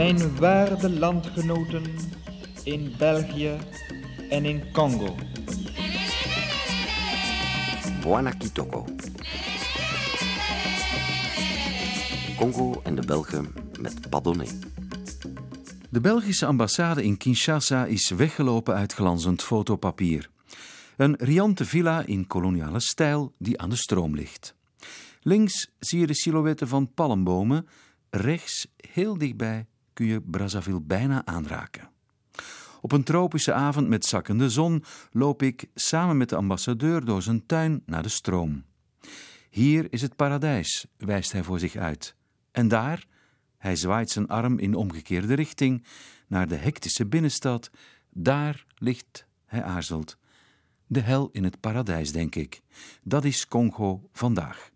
Mijn waarde landgenoten in België en in Congo. Buana Kitoko. Congo en de Belgen met Padonné. De Belgische ambassade in Kinshasa is weggelopen uit glanzend fotopapier. Een riante villa in koloniale stijl die aan de stroom ligt. Links zie je de silhouetten van palmbomen, rechts, heel dichtbij, je Brazzaville bijna aanraken. Op een tropische avond met zakkende zon loop ik samen met de ambassadeur door zijn tuin naar de stroom. Hier is het paradijs, wijst hij voor zich uit. En daar, hij zwaait zijn arm in omgekeerde richting, naar de hectische binnenstad, daar ligt, hij aarzelt, de hel in het paradijs, denk ik. Dat is Congo vandaag.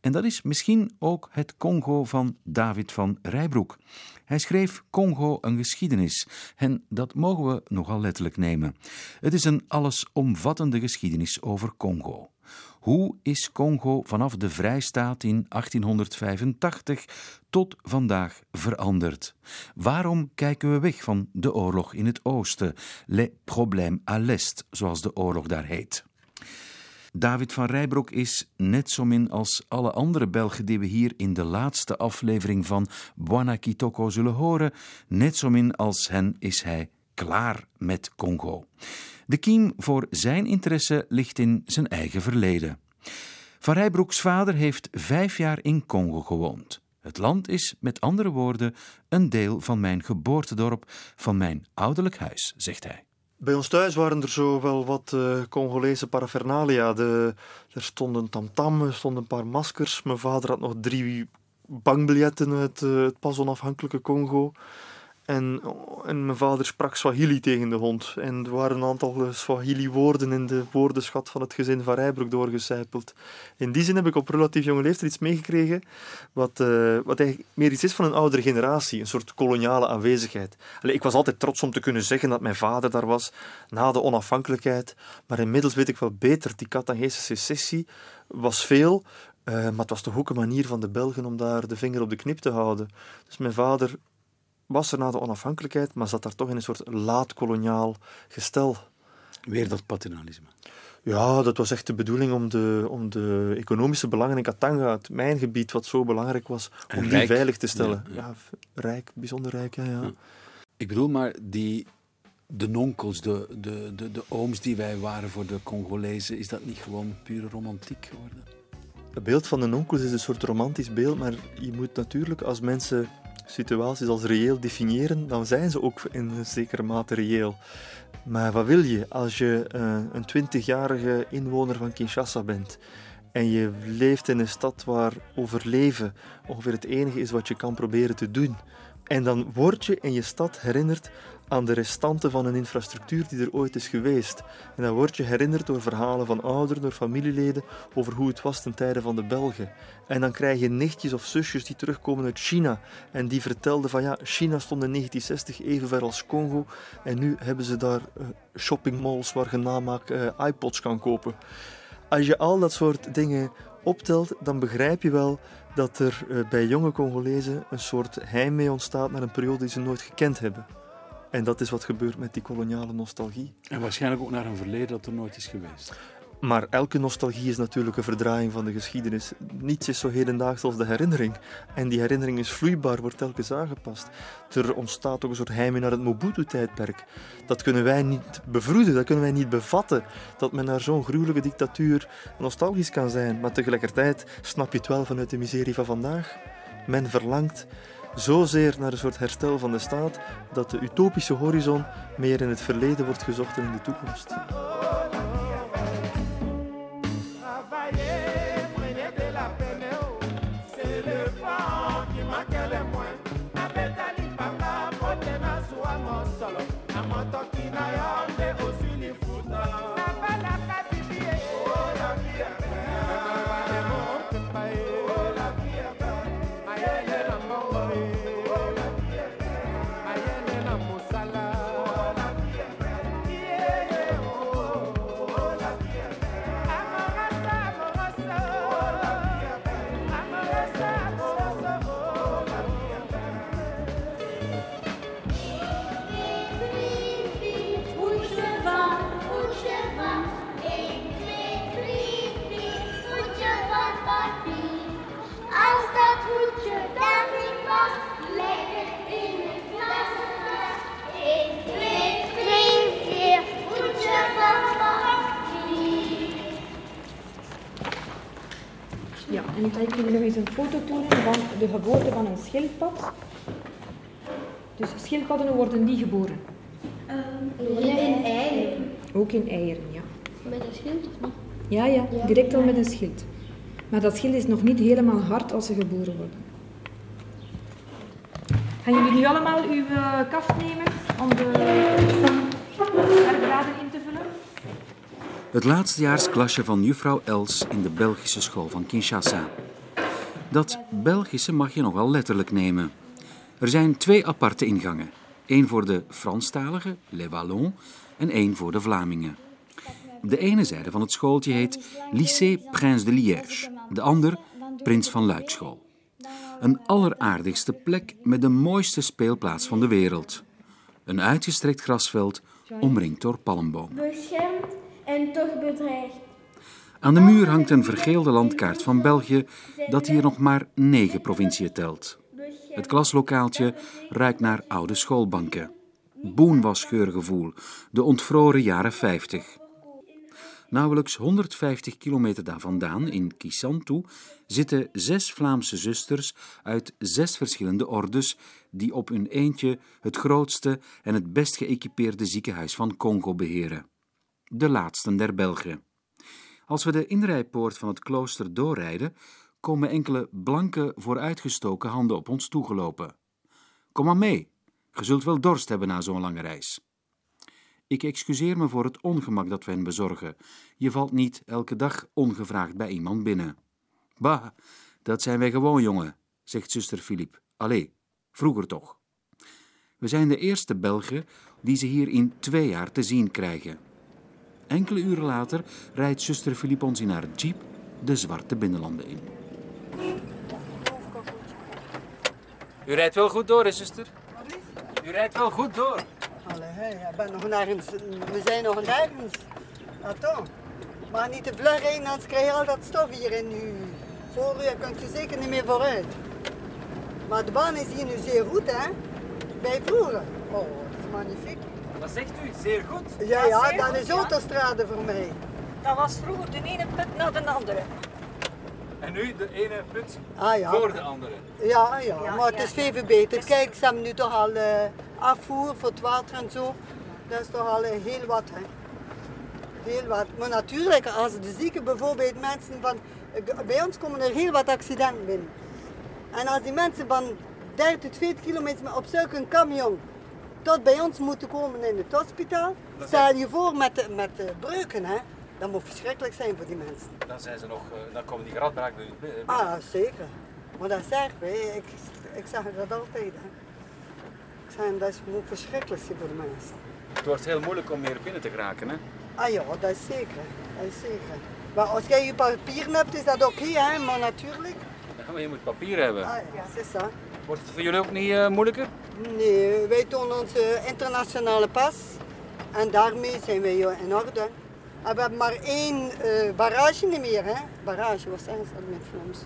En dat is misschien ook het Congo van David van Rijbroek. Hij schreef Congo een geschiedenis en dat mogen we nogal letterlijk nemen. Het is een allesomvattende geschiedenis over Congo. Hoe is Congo vanaf de vrijstaat in 1885 tot vandaag veranderd? Waarom kijken we weg van de oorlog in het oosten, les problèmes à l'est, zoals de oorlog daar heet? David van Rijbroek is net zo min als alle andere Belgen die we hier in de laatste aflevering van Buana Kitoko zullen horen, net zo min als hen is hij klaar met Congo. De kiem voor zijn interesse ligt in zijn eigen verleden. Van Rijbroeks vader heeft vijf jaar in Congo gewoond. Het land is, met andere woorden, een deel van mijn geboortedorp, van mijn ouderlijk huis, zegt hij. Bij ons thuis waren er zo wel wat uh, Congolese paraphernalia. Er stonden tamtam, er stonden een paar maskers. Mijn vader had nog drie bankbiljetten uit uh, het pas onafhankelijke Congo. En, en mijn vader sprak Swahili tegen de hond. En er waren een aantal eh, Swahili-woorden in de woordenschat van het gezin van Rijbroek doorgecijpeld. In die zin heb ik op relatief jonge leeftijd iets meegekregen wat, uh, wat eigenlijk meer iets is van een oudere generatie. Een soort koloniale aanwezigheid. Ik was altijd trots om te kunnen zeggen dat mijn vader daar was na de onafhankelijkheid. Maar inmiddels weet ik wel beter, die Katangese secessie was veel... Uh, maar het was toch ook een manier van de Belgen om daar de vinger op de knip te houden. Dus mijn vader was er na de onafhankelijkheid, maar zat daar toch in een soort laat-koloniaal gestel. Weer dat paternalisme. Ja, dat was echt de bedoeling om de, om de economische belangen in Katanga, het mijngebied wat zo belangrijk was, om die veilig te stellen. Ja, ja. rijk, bijzonder rijk, ja, ja. Ik bedoel maar, die, de nonkels, de, de, de, de ooms die wij waren voor de Congolezen, is dat niet gewoon pure romantiek geworden? Het beeld van de nonkels is een soort romantisch beeld, maar je moet natuurlijk als mensen situaties als reëel definiëren, dan zijn ze ook in een zekere mate reëel. Maar wat wil je als je uh, een twintigjarige inwoner van Kinshasa bent en je leeft in een stad waar overleven ongeveer het enige is wat je kan proberen te doen? En dan word je in je stad herinnerd aan de restanten van een infrastructuur die er ooit is geweest. En dan word je herinnerd door verhalen van ouderen, door familieleden, over hoe het was ten tijde van de Belgen. En dan krijg je nichtjes of zusjes die terugkomen uit China en die vertelden van ja, China stond in 1960 even ver als Congo en nu hebben ze daar uh, shoppingmalls waar je namaak uh, iPods kan kopen. Als je al dat soort dingen optelt, dan begrijp je wel dat er uh, bij jonge Congolezen een soort heimwee ontstaat naar een periode die ze nooit gekend hebben. En dat is wat gebeurt met die koloniale nostalgie. En waarschijnlijk ook naar een verleden dat er nooit is geweest. Maar elke nostalgie is natuurlijk een verdraaiing van de geschiedenis. Niets is zo hedendaags als de herinnering. En die herinnering is vloeibaar, wordt telkens aangepast. Er ontstaat ook een soort heimwee naar het Mobutu-tijdperk. Dat kunnen wij niet bevroeden, dat kunnen wij niet bevatten. Dat men naar zo'n gruwelijke dictatuur nostalgisch kan zijn. Maar tegelijkertijd snap je het wel vanuit de miserie van vandaag. Men verlangt zozeer naar een soort herstel van de staat dat de utopische horizon meer in het verleden wordt gezocht dan in de toekomst. Ja, en ik laat jullie nog eens een foto tonen van de geboorte van een schildpad. Dus schildpadden worden niet geboren. In eieren. Ook in eieren, ja. Met een schild of niet? Ja, ja, direct al met een schild. Maar dat schild is nog niet helemaal hard als ze geboren worden. Gaan jullie nu allemaal uw eh, kaft nemen om de werkbladen in te vullen? Het laatstejaarsklasje van juffrouw Els in de Belgische school van Kinshasa. Dat Belgische mag je nogal letterlijk nemen. Er zijn twee aparte ingangen. Eén voor de Franstaligen, les Wallons, en één voor de Vlamingen. De ene zijde van het schooltje heet Lycée Prince de Liège, de ander Prins van Luikschool. Een alleraardigste plek met de mooiste speelplaats van de wereld. Een uitgestrekt grasveld omringd door palmbomen. En toch bedreigd. Aan de muur hangt een vergeelde landkaart van België dat hier nog maar negen provinciën telt. Het klaslokaaltje ruikt naar oude schoolbanken. Boenwasgeurgevoel, de ontvroren jaren 50. Nauwelijks 150 kilometer daar vandaan, in Kisantu, zitten zes Vlaamse zusters uit zes verschillende ordes die op hun eentje het grootste en het best geëquipeerde ziekenhuis van Congo beheren. De laatsten der Belgen. Als we de inrijpoort van het klooster doorrijden, komen enkele blanke, vooruitgestoken handen op ons toegelopen. Kom maar mee, je zult wel dorst hebben na zo'n lange reis. Ik excuseer me voor het ongemak dat we hen bezorgen. Je valt niet elke dag ongevraagd bij iemand binnen. Bah, dat zijn wij gewoon, jongen, zegt zuster Filip. Allee, vroeger toch. We zijn de eerste Belgen die ze hier in twee jaar te zien krijgen. Enkele uren later rijdt zuster Filip ons in haar jeep de zwarte binnenlanden in. U rijdt wel goed door, hè, zuster? U rijdt wel goed door. We zijn nog nergens. Toch? Maar niet te vlug rijden, anders krijg je al dat stof hier in je vooruit. kunt je zeker niet meer vooruit. Maar de baan is hier nu zeer goed, hè? Bij vroeger. Oh, dat is magnifiek. Wat zegt u? Zeer goed. Ja, ja, dat is autostrade voor mij. Dat was vroeger de ene put naar de andere. En nu de ene put Ah ja. voor de andere. Ja, ja, maar het is veel verbeterd. Kijk, ze hebben nu toch al eh, afvoer voor het water en zo. Dat is toch al eh, heel wat, hè. Heel wat. Maar natuurlijk, als de zieken bijvoorbeeld mensen van... eh, Bij ons komen er heel wat accidenten binnen. En als die mensen van 30 tot 40 kilometer op zulke camion tot bij ons moeten komen in het hospitaal, stel je voor met de, met de breuken, hè. Dat moet verschrikkelijk zijn voor die mensen. Dan zijn ze nog, eh, dan komen die geradbraak bij. Ah, zeker. Maar dat zeg ik, ik, ik zeg dat altijd. Hè. Ik zeg, dat is moet verschrikkelijk zijn voor de mensen. Het wordt heel moeilijk om hier binnen te geraken, hè? Ah ja, dat is zeker. Dat is zeker. Maar als jij je papieren hebt, is dat oké, hè? maar natuurlijk. Ja, maar je moet papier hebben. Ah ja, dat is dat. Wordt het voor jullie ook niet eh, moeilijker? Nee, wij tonen onze internationale pas en daarmee zijn wij eh, in orde. En we hebben maar één eh, barrage niet meer, hè? Barrage, wat zeggen ze dat met Vlaams?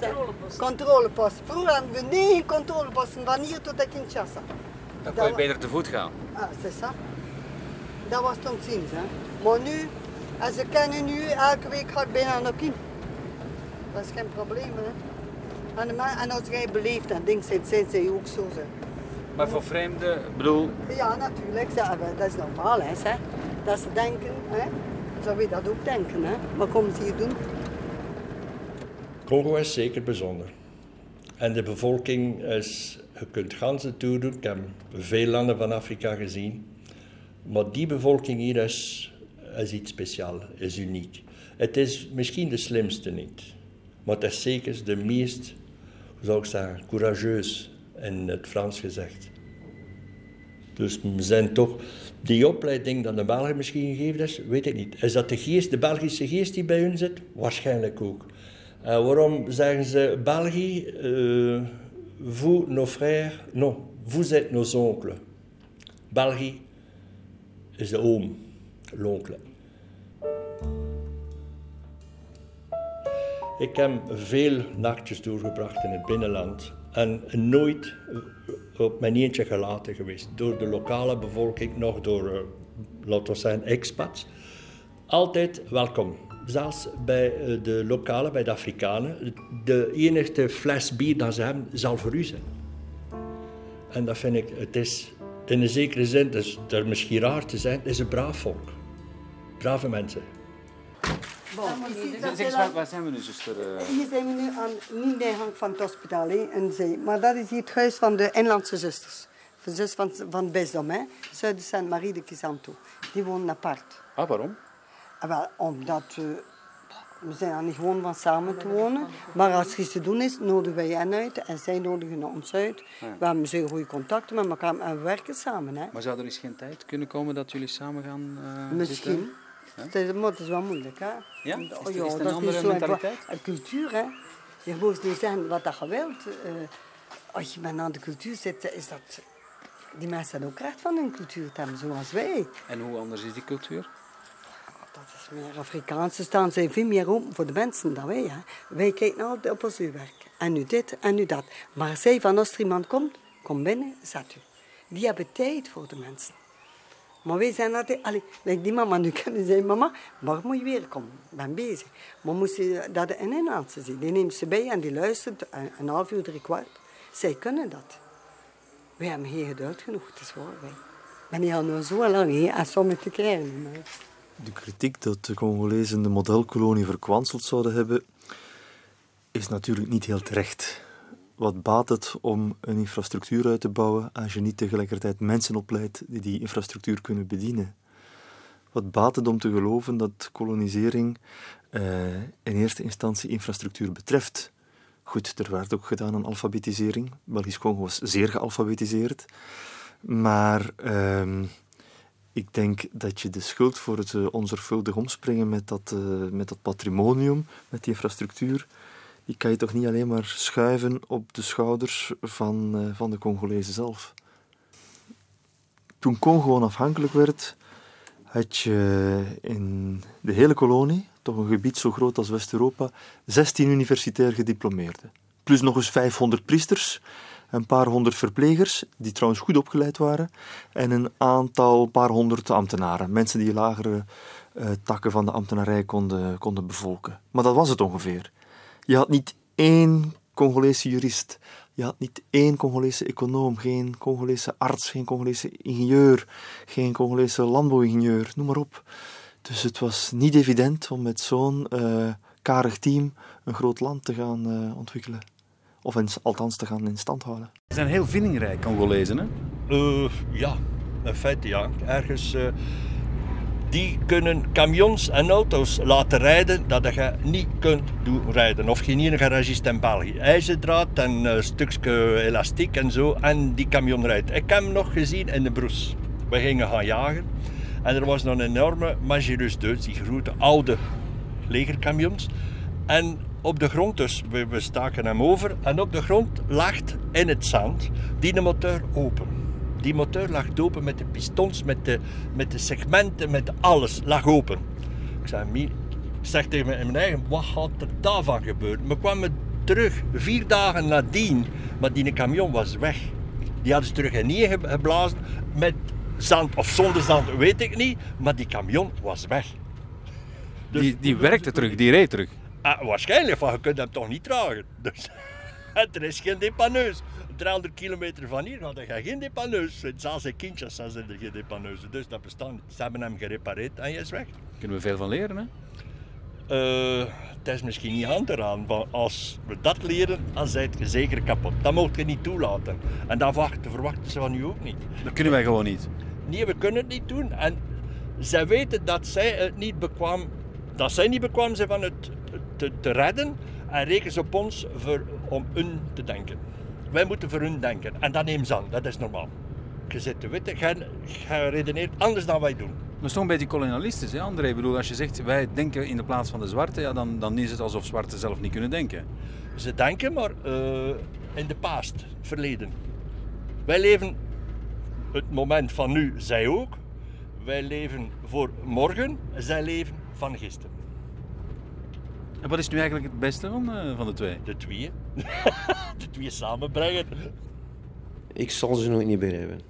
Zeg- controlepost. Controlepost. Vroeger hadden we negen controleposten van hier tot de Kinshasa. Dan kan je beter te voet gaan. Ah, c'est ça. Dat was toen ziens, hè. Maar nu, als ze kennen nu, elke week ga ik bijna naar Kien. Dat is geen probleem, hè. En, en als jij beleefd en ding zit, zijn zij ook zo. Maar voor vreemden, bedoel, Ja, natuurlijk, ze hebben- dat is normaal, hè. Dat ze denken, hè. Zou je dat ook denken, hè. Wat komen ze hier doen? Congo is zeker bijzonder. En de bevolking is, je kunt ganzen toedoen. Ik heb veel landen van Afrika gezien. Maar die bevolking hier is, is iets speciaals, is uniek. Het is misschien de slimste niet. Maar het is zeker de meest, zou ik zeggen, courageus in het Frans gezegd. Dus we zijn toch, die opleiding dat de Belgen misschien gegeven is, weet ik niet. Is dat de geest, de Belgische geest die bij hun zit? Waarschijnlijk ook. En waarom zeggen ze België, eh, vous, nos frères, non, vous êtes nos oncles. België is de oom, l'oncle. Ik heb veel nachtjes doorgebracht in het binnenland en nooit op mijn eentje gelaten geweest. Door de lokale bevolking, nog door, uh, laten we zeggen, expats. Altijd welkom. Zelfs bij eh, de lokale, bij de Afrikanen. De enige fles bier dat ze hebben, zal voor u zijn. En dat vind ik, het is in een zekere zin, dus is misschien raar te zijn, het is een braaf volk. Brave mensen. Bon, Zeg eens, waar, waar zijn we nu, zuster? eh? Hier zijn we nu aan niet de ingang van het hospitaal, hè, in zee. Maar dat is hier het huis van de Inlandse zusters. De zus van, van het bisdom, hè. Zuid de Saint-Marie de Kisanto. Die wonen apart. Ah, waarom? Ah, wel, omdat eh, we zijn er niet gewoon van samen te wonen. Maar als er iets te doen is, nodigen wij hen uit en zij nodigen ons uit. Ja. We hebben zeer goede contacten met elkaar en we werken samen. Hè. Maar zou er eens geen tijd kunnen komen dat jullie samen gaan eh, Misschien. zitten? Het is, wel moeilijk, hè? Ja? Is oh is een andere zo mentaliteit? Een cultuur, hè? Je moet niet zeggen wat dat je wilt. Eh, als je met aan de cultuur zit, is dat... Die mensen hebben ook recht van hun cultuur te hebben, zoals wij. En hoe anders is die cultuur? Dat is meer Afrikaans. Ze staan zijn veel meer open voor de mensen dan wij. Hè? Wij kijken altijd op ons werk. En nu dit en nu dat. Maar zij van als er iemand komt, kom binnen, zet u. Die hebben tijd voor de mensen. Maar wij zijn altijd... Allee, like die mama nu kunnen zeggen, mama, maar moet je weer komen? Ik ben bezig. Maar moest je dat in Nederlandse zien. Die neemt ze bij en die luistert een, half uur, drie kwart. Zij kunnen dat. Wij hebben geen geduld genoeg, het is waar. Wij. Ik ben hier al zo lang hè, en sommigen te krijgen. De kritiek dat de Congolezen de modelkolonie verkwanseld zouden hebben, is natuurlijk niet heel terecht. Wat baat het om een infrastructuur uit te bouwen als je niet tegelijkertijd mensen opleidt die die infrastructuur kunnen bedienen? Wat baat het om te geloven dat kolonisering eh, in eerste instantie infrastructuur betreft? Goed, er werd ook gedaan aan alfabetisering. Belgisch Congo was zeer gealfabetiseerd. Maar ehm, ik denk dat je de schuld voor het eh, onzorgvuldig omspringen met dat, eh, met dat patrimonium, met die infrastructuur, die kan je toch niet alleen maar schuiven op de schouders van, eh, van de Congolezen zelf. Toen Congo onafhankelijk werd, had je in de hele kolonie, toch een gebied zo groot als West-Europa, 16 universitair gediplomeerden. Plus nog eens 500 priesters, een paar honderd verplegers, die trouwens goed opgeleid waren, en een aantal paar honderd ambtenaren, mensen die lagere eh, takken van de ambtenarij konden, konden bevolken. Maar dat was het ongeveer. Je had niet één Congolese jurist, je had niet één Congolese econoom, geen Congolese arts, geen Congolese ingenieur, geen Congolese landbouwingenieur, noem maar op. Dus het was niet evident om met zo'n eh, karig team een groot land te gaan eh, ontwikkelen. Of in, althans te gaan in stand houden. Ze zijn heel vindingrijk, Congolezen, hè? Eh, ja, in feite ja. Ergens, eh, die kunnen camions en auto's laten rijden dat je niet kunt doen rijden. Of geen enige regist in België. IJzerdraad en een stukje elastiek en zo. En die camion rijdt. Ik heb hem nog gezien in de Broes. We gingen gaan jagen. En er was nog een enorme Magirus Duits, die grote oude legercamions. En op de grond, dus we, we staken hem over, en op de grond lag in het zand die motor open. Die motor lag open met de pistons, met de, met de segmenten, met alles lag open. Ik zei, zeg tegen mijn, mijn eigen, wat gaat er daarvan gebeuren? We kwamen terug, vier dagen nadien, maar die camion was weg. Die hadden ze terug in geblazen met zand of zonder zand, weet ik niet, maar die camion was weg. Dus- Die, die werkte terug, die reed terug. Ah, waarschijnlijk, van je kunt hem toch niet dragen. Dus, er is geen depanneus. 300 kilometer van hier had hij geen depanneus. Zelfs in Kinshasa zijn er geen depaneuzen. Dus dat bestaat niet. Ze hebben hem gerepareerd en hij is weg. Kunnen we veel van leren, hè? Eh, het is misschien niet aan te raden, maar als we dat leren, dan zijn je zeker kapot. Dat mocht je niet toelaten. En dat wachten, verwachten ze van u ook niet. Dat kunnen wij gewoon niet. Nee, we kunnen het niet doen. En zij weten dat zij het niet bekwaam, dat zij niet bekwaam zijn van het te, te redden. En rekenen ze op ons voor, om hun te denken. Wij moeten voor hun denken. En dat neemt ze aan, dat is normaal. Je zit te weten, je, redeneert anders dan wij doen. Dat is toch een beetje kolonialistisch, hè, André? Ik bedoel, als je zegt wij denken in de plaats van de zwarte, ja, dan, dan is het alsof zwarten zelf niet kunnen denken. Ze denken maar eh, in de past, het verleden. Wij leven het moment van nu, zij ook. Wij leven voor morgen, zij leven van gisteren. En wat is nu eigenlijk het beste van, eh, van de twee? De twee. de twee samenbrengen. Ik zal ze nooit niet begrijpen.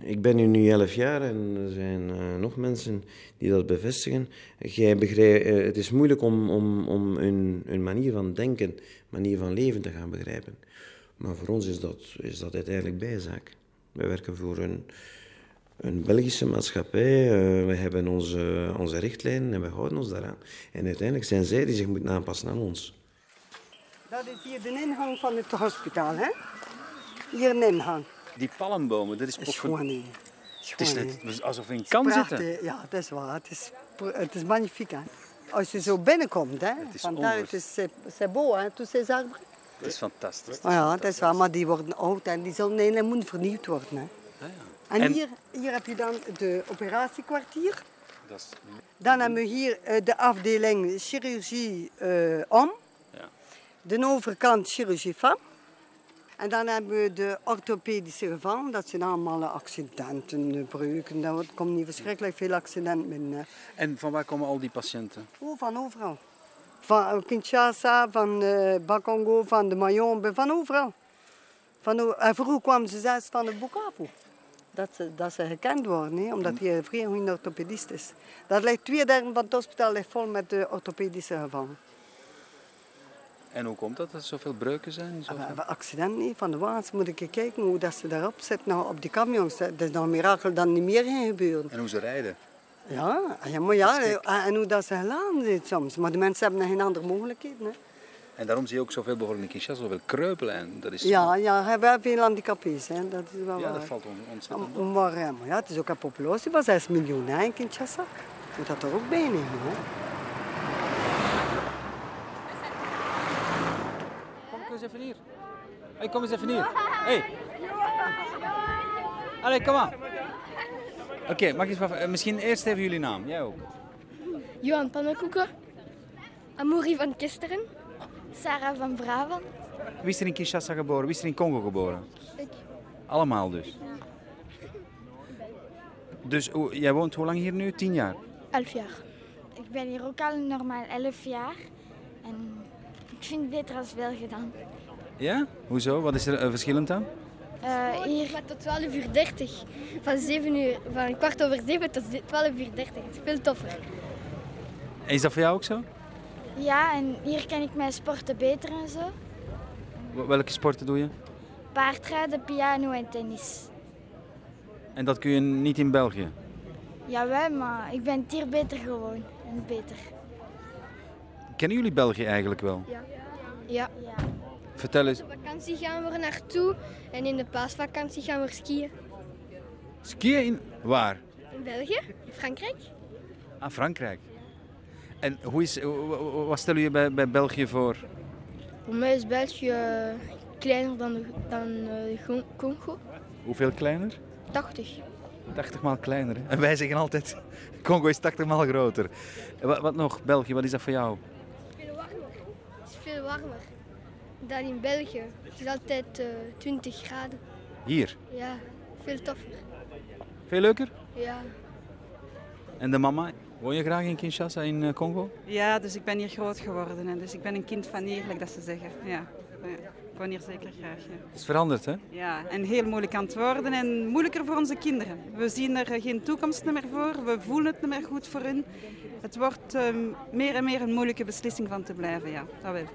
Ik ben hier nu elf jaar en er zijn eh, nog mensen die dat bevestigen. Jij begrijpt, eh, het is moeilijk om, om, om hun, hun manier van denken, manier van leven te gaan begrijpen. Maar voor ons is dat, is dat uiteindelijk bijzaak. Wij werken voor een, een Belgische maatschappij. eh, we hebben onze, onze richtlijnen en we houden ons daaraan. En uiteindelijk zijn zij die zich moeten aanpassen aan ons. Dat is hier de ingang van het hospitaal, hè? Hier een ingang. Die palmbomen, dat is, is gewoon niet. Het is net niet. alsof je in Het kan is zitten. Ja, dat is waar. Het is, het is magnifiek, hè? Als je zo binnenkomt, hè? is Vandaar, het is, c'est c'est beau, hè? Tous ces arbres. Dat is fantastisch. Oh ja, dat is waar, maar die worden oud en die zullen moeten vernieuwd worden. Hè. En, En- Hier, hier heb je dan de operatiekwartier. Dat is... Dan hebben we hier eh, de afdeling chirurgie eh, om. Ja. De overkant chirurgie van. En dan hebben we de orthopedische gevallen. Dat zijn allemaal accidenten, eh, breuken. Daar komt niet verschrikkelijk veel accidenten binnen. En van waar komen al die patiënten? Oh, van overal. Van Kinshasa, van eh Bakongo, van de Mayombe, van overal. Van, en vroeger kwamen ze zelfs van de Bukavu. Dat ze, dat ze gekend worden, hè, omdat hij een vrij goede orthopedist is. Dat ligt twee derde van het hospitaal ligt vol met de orthopedische gevallen. En hoe komt dat dat er zoveel breuken zijn? Zoveel... accidenten hè, van de wagens. Moet ik kijken hoe dat ze daarop zitten, nou, op die camions. Dat is nog een mirakel dat niet meer ging gebeuren. En hoe ze rijden? Ja, ja maar ja, en en hoe dat ze geladen zijn soms. Maar de mensen hebben geen andere mogelijkheden. Hè. En daarom zie je ook zoveel bijvoorbeeld in Kinshasa, zoveel kreupelen. En dat is... Ja, ja, we hebben veel handicapés. Hè. Dat is wel Ja, waar. dat valt on- ontzettend Om- Maar, maar ja, het is ook een populatie van 6 miljoen hè, in Kinshasa. Moet dat er ook bij nemen. Hè. Kom eens even hier. Hey, kom eens even hier. Hey. Allee, kom maar. Oké, mag ik eens eh, misschien eerst even jullie naam. Jij ook. Johan Pannenkoeken. Amourie van Kisteren. Sarah van Brabant. Wie is er in Kinshasa geboren? Wie is er in Congo geboren? Ik. Allemaal dus. Dus hoe- jij woont hoe lang hier nu? Tien jaar? Elf jaar. Ik ben hier ook al normaal elf jaar. En ik vind het beter als België dan. Ja? Hoezo? Wat is er eh, verschillend aan? Uh, hier gaat tot 12 uur 30. Van, 7 uur, van kwart over 7 tot 12 uur 30. Dat is veel toffer. En is dat voor jou ook zo? Ja, en hier kan ik mijn sporten beter en zo. Wel- Welke sporten doe je? Paardrijden, piano en tennis. En dat kun je niet in België? Jawel, maar ik ben het hier beter gewoon. En beter. Kennen jullie België eigenlijk wel? Ja. Ja. Vertel eens. Op vakantie gaan we er naartoe en in de paasvakantie gaan we skiën. Skiën in... Waar? In België, in Frankrijk. Ah, Frankrijk. En hoe is, wa- wa- wat stel je bij, bij België voor? Voor mij is België eh, kleiner dan, de- dan eh, Congo. Hoeveel kleiner? 80. 80 maal kleiner. hè? En wij zeggen altijd, Congo is 80 maal groter. Wat, wat nog? België, wat is dat voor jou? Veel warmer. Het is veel warmer dan in België. Het is altijd eh 20 graden. Hier. Ja, veel toffer. Veel leuker? Ja. En de mama? Woon je graag in Kinshasa, in eh, Congo? Ja, dus ik ben hier groot geworden. Hè. Dus ik ben een kind van hier, like dat ze zeggen. Ja. Ik woon hier zeker graag. Ja. Het is veranderd, hè? ja, en heel moeilijk aan het worden en moeilijker voor onze kinderen. We zien er geen toekomst meer voor, we voelen het niet meer goed voor hun. Het wordt ehm, meer en meer een moeilijke beslissing van te blijven, ja, dat wel.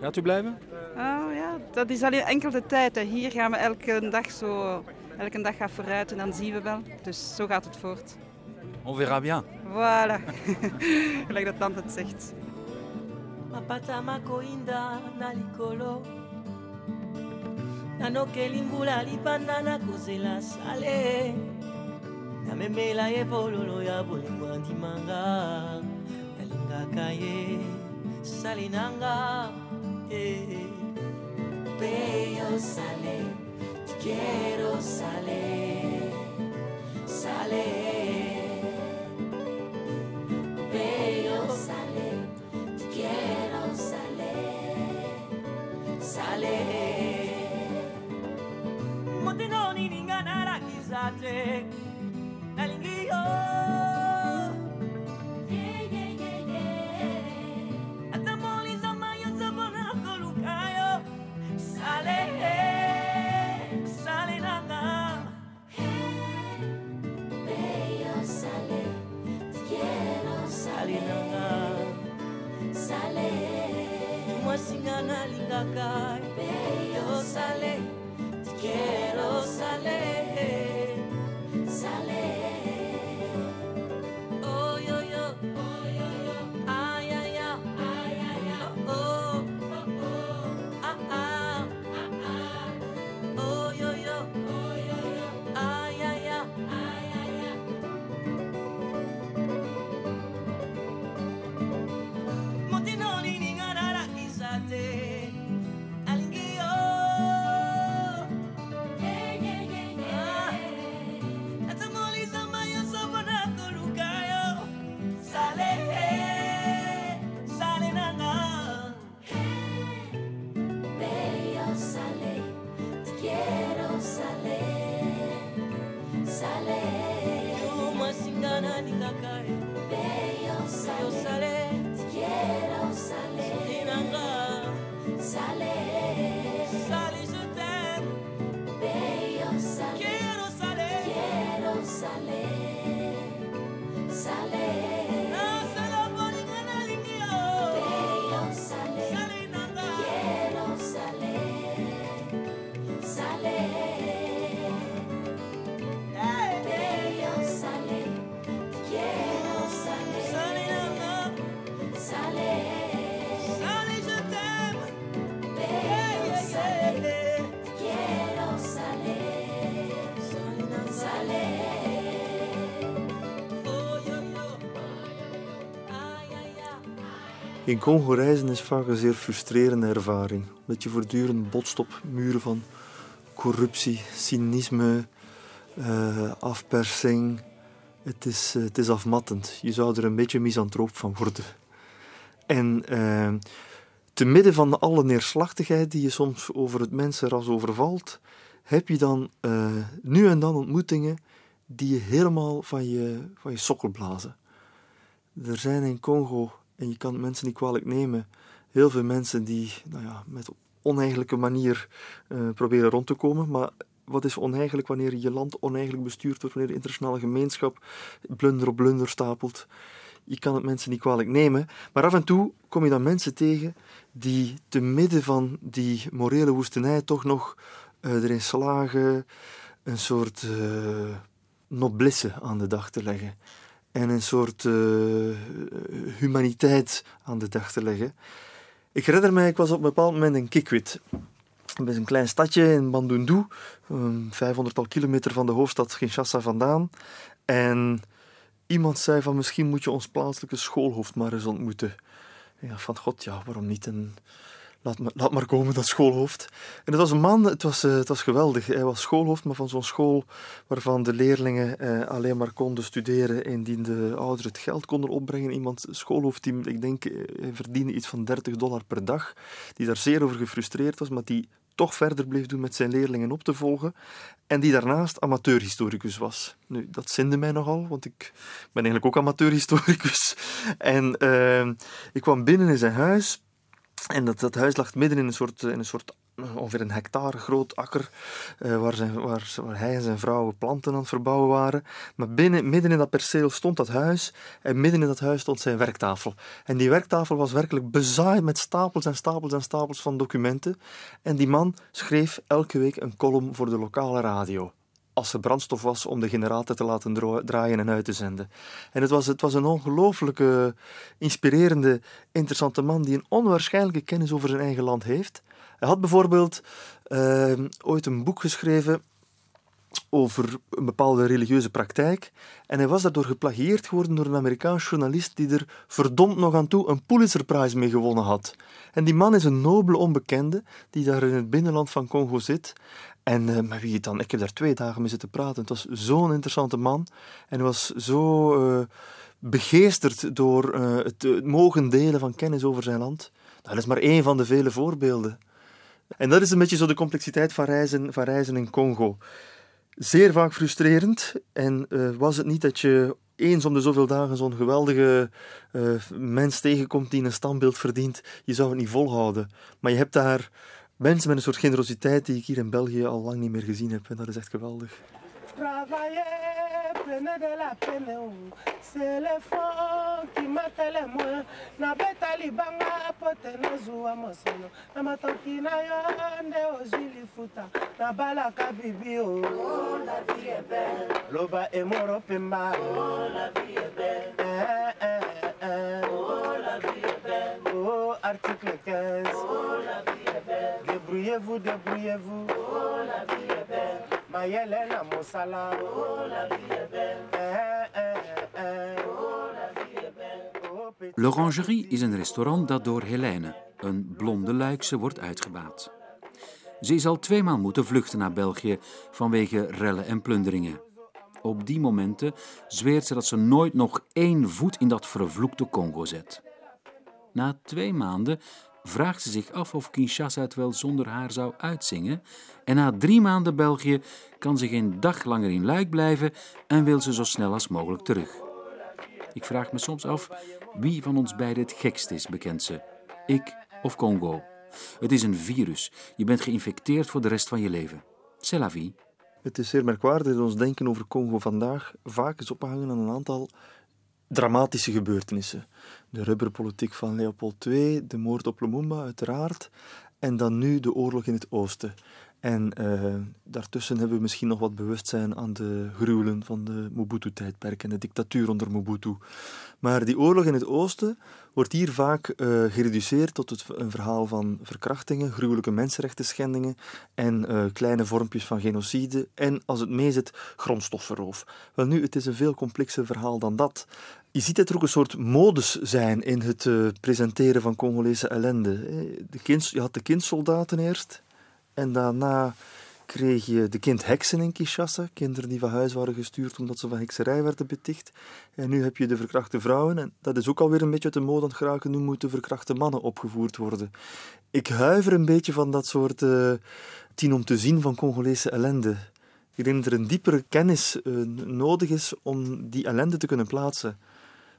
Gaat u blijven? Oh ja, dat is alleen enkel de tijd. Hè. Hier gaan we elke dag zo, elke dag gaat vooruit en dan zien we wel. Dus zo gaat het voort. On verra bien. Voilà, gelijk dat land het zegt. mapata makoinda na likolo nanokeli mbula libanda nakozela sale namemela ye bololo ya bolingo andimanga nalingaka ye sale nanga. Bello sale, te quiero sale, sale. Jerusalén, te quiero. In Congo reizen is vaak een zeer frustrerende ervaring. Omdat je voortdurend botst op muren van corruptie, cynisme, eh, afpersing. Het is, eh, het is afmattend. Je zou er een beetje misantroop van worden. En eh, te midden van alle neerslachtigheid die je soms over het mensenras overvalt, heb je dan nu en dan ontmoetingen die je helemaal van je, van je sokkel blazen. Er zijn in Congo, en je kan mensen niet kwalijk nemen, heel veel mensen die nou ja, met oneigenlijke manier eh, proberen rond te komen. Maar wat is oneigenlijk wanneer je land oneigenlijk bestuurd wordt, wanneer de internationale gemeenschap blunder op blunder stapelt? Je kan het mensen niet kwalijk nemen. Maar af en toe kom je dan mensen tegen die te midden van die morele woestenij toch nog eh, erin slagen een soort eh, noblesse aan de dag te leggen en een soort eh, humaniteit aan de dag te leggen. Ik herinner mij, ik was op een bepaald moment in Kikwit. Dat is een klein stadje in Bandundu, een 500 al kilometer van de hoofdstad Kinshasa vandaan. En iemand zei van misschien moet je ons plaatselijke schoolhoofd maar eens ontmoeten. Ik dacht van god, ja, waarom niet? En laat, laat maar komen, dat schoolhoofd. En het was een man, het was, eh, het was geweldig. Hij was schoolhoofd, maar van zo'n school waarvan de leerlingen eh, alleen maar konden studeren indien de ouderen het geld konden opbrengen. Iemand, schoolhoofdteam, ik denk, eh, verdiende iets van 30 dollar per dag, die daar zeer over gefrustreerd was, maar die toch verder bleef doen met zijn leerlingen op te volgen. En die daarnaast amateurhistoricus was. Nu, dat zinde mij nogal, want ik ben eigenlijk ook amateurhistoricus. En eh, ik kwam binnen in zijn huis. En dat, dat huis lag midden in een soort, in een soort eh, ongeveer een hectare groot akker, eh, waar, zijn, waar, waar hij en zijn vrouw planten aan het verbouwen waren. Maar binnen, midden in dat perceel stond dat huis, en midden in dat huis stond zijn werktafel. En die werktafel was werkelijk bezaaid met stapels en stapels en stapels van documenten. En die man schreef elke week een column voor de lokale radio als er brandstof was om de generator te laten draaien en uit te zenden. En het was, het was een ongelooflijke, inspirerende, interessante man die een onwaarschijnlijke kennis over zijn eigen land heeft. Hij had bijvoorbeeld eh, ooit een boek geschreven over een bepaalde religieuze praktijk. En hij was daardoor geplagieerd geworden door een Amerikaans journalist die er verdomd nog aan toe een Pulitzer Prize mee gewonnen had. En die man is een nobele onbekende die daar in het binnenland van Congo zit. En eh, wie het dan? Ik heb daar twee dagen mee zitten praten. Het was zo'n interessante man. En was zo eh, begeesterd door eh, het, mogen delen van kennis over zijn land. Nou, dat is maar één van de vele voorbeelden. En dat is een beetje zo de complexiteit van reizen, van reizen in Congo. Zeer vaak frustrerend. En was het niet dat je eens om de zoveel dagen zo'n geweldige mens tegenkomt die een standbeeld verdient, je zou het niet volhouden. Maar je hebt daar mensen met een soort generositeit die ik hier in België al lang niet meer gezien heb. En dat is echt geweldig. La oh. C'est l'effort qui m'a article 15. Oh, la vie est belle. Débrouillez-vous, débrouillez-vous. Oh, la vie est belle. Mayele na. Oh, la vie est belle. Oh, la vie est belle. L'Orangerie is een restaurant dat door Helene, een blonde luikse, wordt uitgebaat. Ze is al tweemaal moeten vluchten naar België vanwege rellen en plunderingen. Op die momenten zweert ze dat ze nooit nog één voet in dat vervloekte Congo zet. Na twee maanden vraagt ze zich af of Kinshasa het wel zonder haar zou uitzingen. En na drie maanden België kan ze geen dag langer in Luik blijven en wil ze zo snel als mogelijk terug. Ik vraag me soms af wie van ons beiden het gekst is, bekent ze. Ik of Congo. Het is een virus. Je bent geïnfecteerd voor de rest van je leven. C'est la vie. Het is zeer merkwaardig dat ons denken over Congo vandaag vaak is opgehangen aan een aantal dramatische gebeurtenissen. De rubberpolitiek van Leopold II, de moord op Lumumba uiteraard, en dan nu de oorlog in het oosten. En eh, daartussen hebben we misschien nog wat bewustzijn aan de gruwelen van de Mobutu-tijdperk en de dictatuur onder Mobutu. Maar die oorlog in het oosten wordt hier vaak eh, gereduceerd tot het, een verhaal van verkrachtingen, gruwelijke mensenrechten schendingen en eh, kleine vormpjes van genocide en, als het meezit, grondstoffenroof. Wel nu, het is een veel complexer verhaal dan dat. Je ziet dat er ook een soort modus zijn in het presenteren van Congolese ellende. De je had de kindsoldaten eerst en daarna kreeg je de kindheksen in Kinshasa, kinderen die van huis waren gestuurd omdat ze van hekserij werden beticht. En nu heb je de verkrachte vrouwen, en dat is ook alweer een beetje uit de mode aan het geraken, nu moeten verkrachte mannen opgevoerd worden. Ik huiver een beetje van dat soort eh tien om te zien van Congolese ellende. Ik denk dat er een diepere kennis eh, nodig is om die ellende te kunnen plaatsen.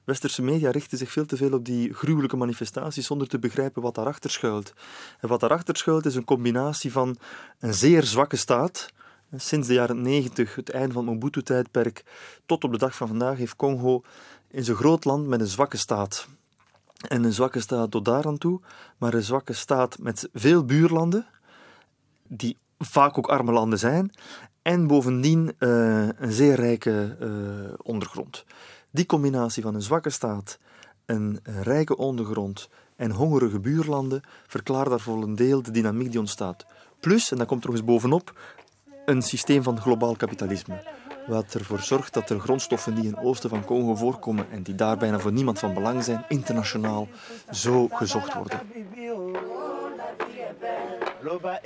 Westerse media richten zich veel te veel op die gruwelijke manifestaties zonder te begrijpen wat daarachter schuilt. En wat daarachter schuilt is een combinatie van een zeer zwakke staat. Sinds de jaren 90, het einde van het Mobutu-tijdperk, tot op de dag van vandaag heeft Congo is een groot land met een zwakke staat. En een zwakke staat tot daar aan toe, maar een zwakke staat met veel buurlanden, die vaak ook arme landen zijn, en bovendien eh, een zeer rijke eh, ondergrond. Die combinatie van een zwakke staat, een rijke ondergrond en hongerige buurlanden verklaart daarvoor een deel de dynamiek die ontstaat. Plus, en dat komt er nog eens bovenop, een systeem van globaal kapitalisme. Wat ervoor zorgt dat er grondstoffen die in het oosten van Congo voorkomen en die daar bijna voor niemand van belang zijn, internationaal zo gezocht worden. Loba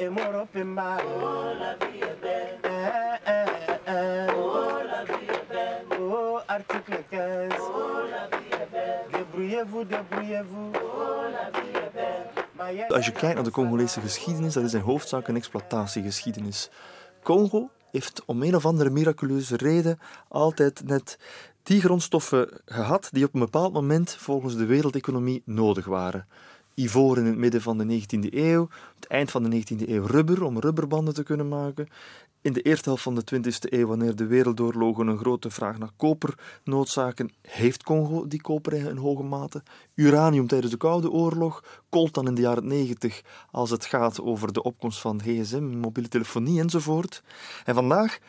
article 15. Oh, la vie est belle. Débrouillez-vous, débrouillez-vous. Oh, la vie est belle. Mayele- Als je kijkt naar de Congolese geschiedenis, dat is in hoofdzaak een exploitatiegeschiedenis. Congo heeft om een of andere miraculeuze reden altijd net die grondstoffen gehad die op een bepaald moment volgens de wereldeconomie nodig waren. Ivoor in het midden van de 19e eeuw, het eind van de 19e eeuw rubber om rubberbanden te kunnen maken. In de eerste helft van de 20e eeuw, wanneer de wereldoorlogen een grote vraag naar koper noodzaken, heeft Congo die koper in hoge mate. Uranium tijdens de Koude Oorlog, coltan in de jaren 90 als het gaat over de opkomst van gsm, mobiele telefonie enzovoort. En vandaag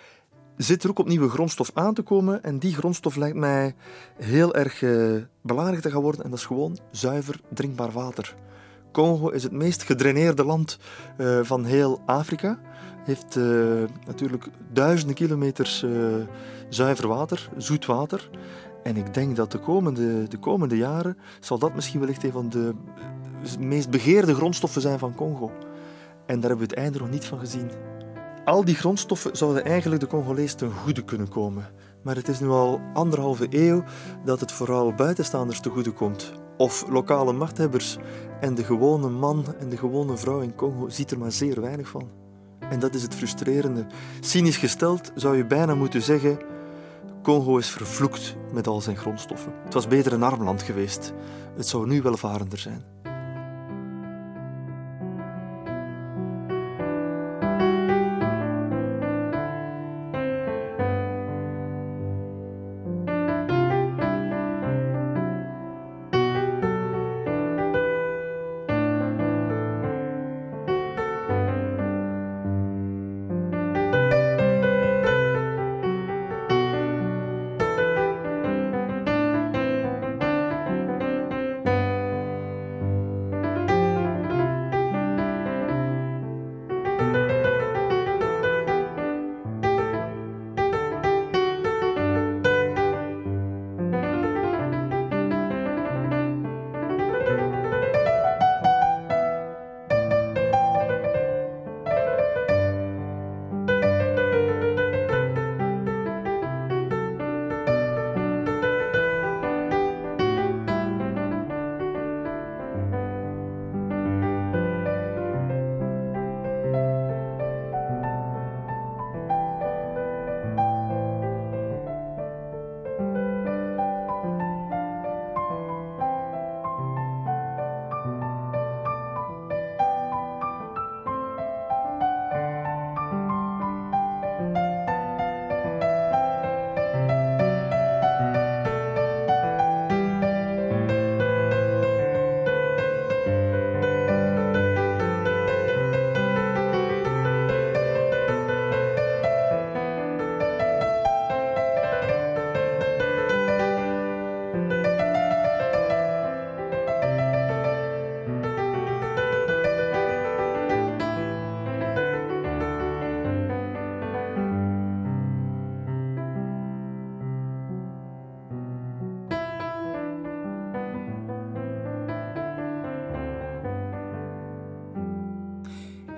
zit er ook opnieuw een grondstof aan te komen en die grondstof lijkt mij heel erg eh, belangrijk te gaan worden en dat is gewoon zuiver drinkbaar water. Congo is het meest gedraineerde land eh, van heel Afrika. Heeft eh, natuurlijk duizenden kilometers eh, zuiver water, zoet water. En ik denk dat de komende, de komende jaren zal dat misschien wellicht een van de eh, meest begeerde grondstoffen zijn van Congo. En daar hebben we het einde nog niet van gezien. Al die grondstoffen zouden eigenlijk de Congolees ten goede kunnen komen. Maar het is nu al anderhalve eeuw dat het vooral buitenstaanders te goede komt. Of lokale machthebbers. En de gewone man en de gewone vrouw in Congo ziet er maar zeer weinig van. En dat is het frustrerende. Cynisch gesteld zou je bijna moeten zeggen: Congo is vervloekt met al zijn grondstoffen. Het was beter een arm land geweest. Het zou nu welvarender zijn.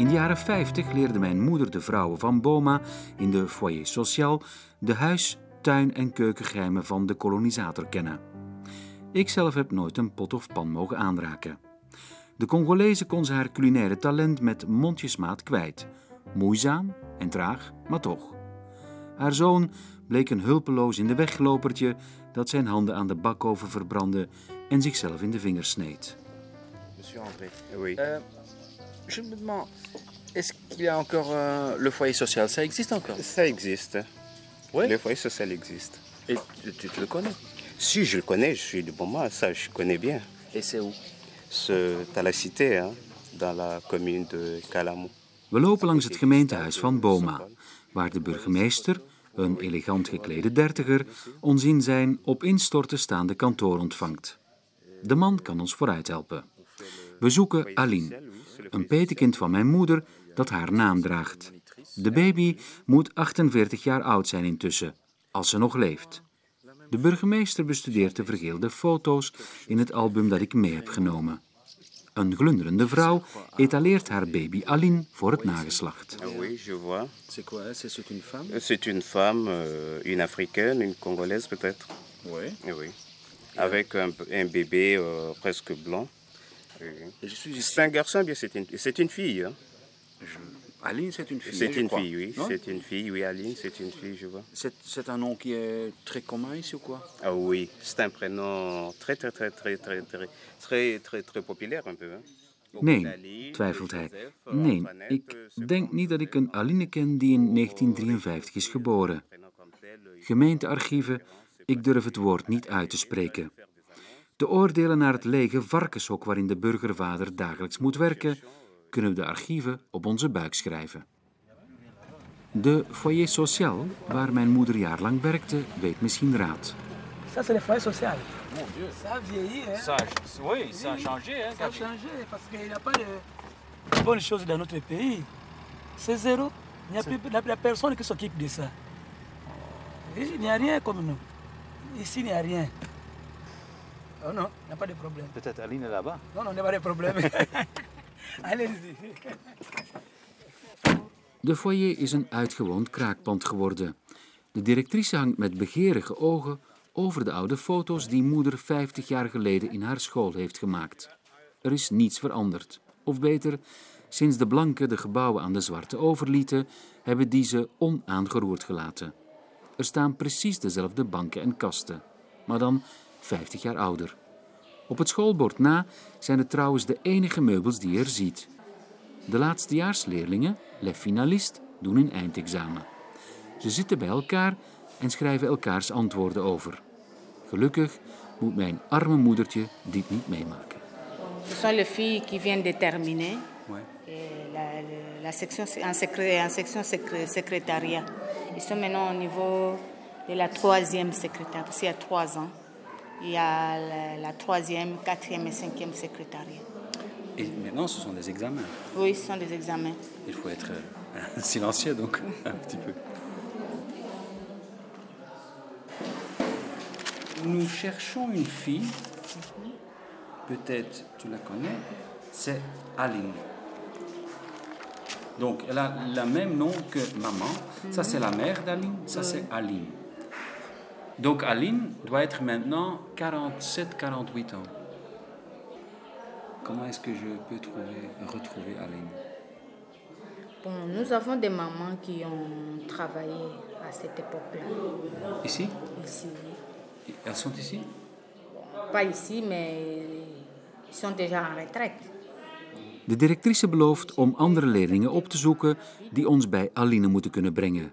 In de jaren 50 leerde mijn moeder de vrouwen van Boma in de foyer social de huis, tuin en keukengeheimen van de kolonisator kennen. Ik zelf heb nooit een pot of pan mogen aanraken. De Congolese kon ze haar culinaire talent met mondjesmaat kwijt. Moeizaam en traag, maar toch. Haar zoon bleek een hulpeloos in de weglopertje dat zijn handen aan de bakoven verbrandde en zichzelf in de vingers sneed. Monsieur André. Euh, je me demande, est-ce qu'il y a encore euh, le foyer social Ça existe encore Ça existe. Oui. Le foyer social existe. Et tu, tu- tu le connais Si, je le connais, je suis de Boma, ça je connais bien. Et c'est où C'est à la cité, hein, dans la commune de Kalamou. We lopen langs het gemeentehuis van Boma, waar de burgemeester, een elegant geklede dertiger, ons in zijn op instorten staande kantoor ontvangt. De man kan ons vooruit helpen. We zoeken Aline, een petekind van mijn moeder dat haar naam draagt. De baby moet 48 jaar oud zijn intussen, als ze nog leeft. De burgemeester bestudeert de vergeelde foto's in het album dat ik mee heb genomen. Een glunderende vrouw etaleert haar baby Aline voor het nageslacht. Ah oui, je vois. C'est quoi C'est c'est une femme C'est une femme, euh, une africaine, une congolaise peut-être. Oui. Oui. Avec un, un bébé euh, presque blanc. Oui. Et je suis. C'est un garçon, bien c'est une, c'est une fille. hein. Aline, c'est une fille. C'est une crois. fille, oui. C'est une fille, oui. Aline, c'est une fille, je vois. C'est c'est un nom qui est très commun ici ou quoi Ah oui, c'est un prénom très, très, très, très, très, très, très, très, très populaire un peu. Hein. Nee, twijfelt hij. Nee, ik denk niet dat ik een Aline ken die in 1953 is geboren. Gemeentearchieven, ik durf het woord niet uit te spreken. De oordelen naar het lege varkenshok waarin de burgervader dagelijks moet werken, kunnen we de archieven op onze buik schrijven. De foyer social, waar mijn moeder jaarlang werkte, weet misschien raad. Ça, c'est le foyer social. Mon Dieu. Ça a vieilli. Hein? Ça oui, ça a changé, hein, Ça a changé parce qu'il n'y a pas de bonnes choses dans notre pays. C'est zéro. Il n'y a, plus- il n'y a personne qui s'occupe de ça. Il n'y a rien comme nous. Ici, il n'y a rien. Oh non, il n'y a pas de problème. Peut-être Aline est là-bas. Non, non, il n'y a pas de problème. Allez-y. De foyer is een uitgewoond kraakpand geworden. De directrice hangt met begeerige ogen over de oude foto's die moeder 50 jaar geleden in haar school heeft gemaakt. Er is niets veranderd. Of beter, sinds de blanken de gebouwen aan de zwarte overlieten, hebben die ze onaangeroerd gelaten. Er staan precies dezelfde banken en kasten, maar dan 50 jaar ouder. Op het schoolbord na zijn het trouwens de enige meubels die je er ziet. De laatstejaarsleerlingen, les finalist, doen hun eindexamen. Ze zitten bij elkaar en schrijven elkaars antwoorden over. Gelukkig moet mijn arme moedertje dit niet meemaken. Ce sont les filles qui viennent de terminer Ouais. et la, la section, en, secré- en section secré- secrétariat. Ils sont maintenant au niveau de la troisième secrétaire, parce qu'il y a trois ans. Il y a la, la troisième, quatrième et cinquième secrétariat. Et maintenant, ce sont des examens. Oui, ce sont des examens. Il faut être euh, silencieux, donc, un petit peu. Nous cherchons une fille. Peut-être tu la connais. C'est Aline. Donc, elle a le même nom que maman. Ça, c'est la mère d'Aline. Ça, c'est Aline. Donc, Aline doit être maintenant 47-48 ans. Comment est-ce que je peux trouver, retrouver Aline Bon, nous avons des mamans qui ont travaillé à cette époque-là. Ici Ici, Elles sont ici pas ici, mais ils sont déjà en retraite. De directrice belooft om andere leerlingen op te zoeken die ons bij Aline moeten kunnen brengen.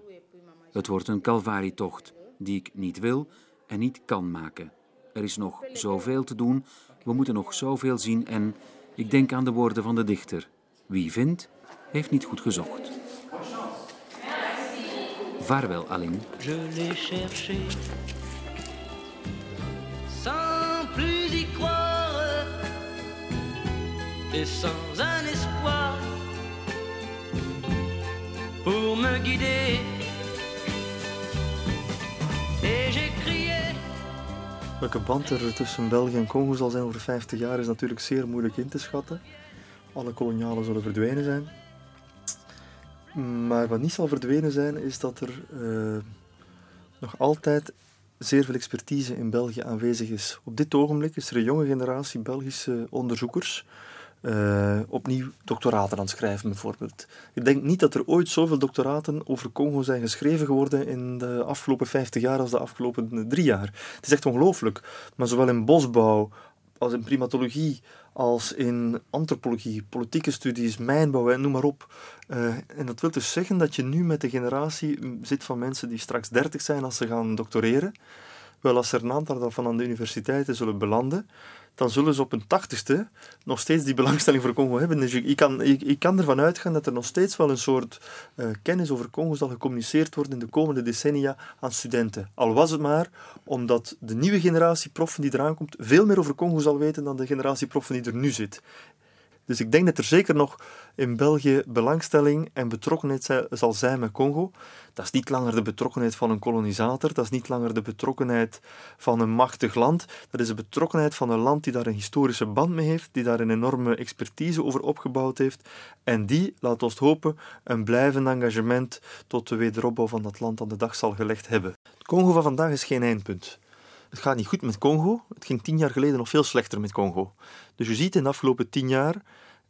Het wordt een calvarietocht die ik niet wil en niet kan maken. Er is nog zoveel te doen, we moeten nog zoveel zien en ik denk aan de woorden van de dichter. Wie vindt, heeft niet goed gezocht. Vaarwel, Aline. Je l'ai cherché sans plus y croire et sans un espoir pour me guider. Welke band er tussen België en Congo zal zijn over 50 jaar is natuurlijk zeer moeilijk in te schatten. Alle kolonialen zullen verdwenen zijn. Maar wat niet zal verdwenen zijn, is dat er eh, nog altijd zeer veel expertise in België aanwezig is. Op dit ogenblik is er een jonge generatie Belgische onderzoekers uh, opnieuw doctoraten aan het schrijven, bijvoorbeeld. Ik denk niet dat er ooit zoveel doctoraten over Congo zijn geschreven geworden in de afgelopen 50 jaar als de afgelopen drie jaar. Het is echt ongelooflijk. Maar zowel in bosbouw als in primatologie, als in antropologie, politieke studies, mijnbouw en noem maar op. Uh, en dat wil dus zeggen dat je nu met de generatie zit van mensen die straks 30 zijn als ze gaan doctoreren. Wel, als er een aantal daarvan aan de universiteiten zullen belanden, dan zullen ze op hun tachtigste nog steeds die belangstelling voor Congo hebben. Dus ik, kan, kan ervan uitgaan dat er nog steeds wel een soort uh, kennis over Congo zal gecommuniceerd worden in de komende decennia aan studenten. Al was het maar omdat de nieuwe generatie proffen die eraan komt veel meer over Congo zal weten dan de generatie proffen die er nu zit. Dus ik denk dat er zeker nog in België belangstelling en betrokkenheid zal zijn met Congo. Dat is niet langer de betrokkenheid van een kolonisator, dat is niet langer de betrokkenheid van een machtig land. Dat is de betrokkenheid van een land die daar een historische band mee heeft, die daar een enorme expertise over opgebouwd heeft en die, laat ons hopen, een blijvend engagement tot de wederopbouw van dat land aan de dag zal gelegd hebben. Het Congo van vandaag is geen eindpunt. Het gaat niet goed met Congo. Het ging tien jaar geleden nog veel slechter met Congo. Dus je ziet in de afgelopen tien jaar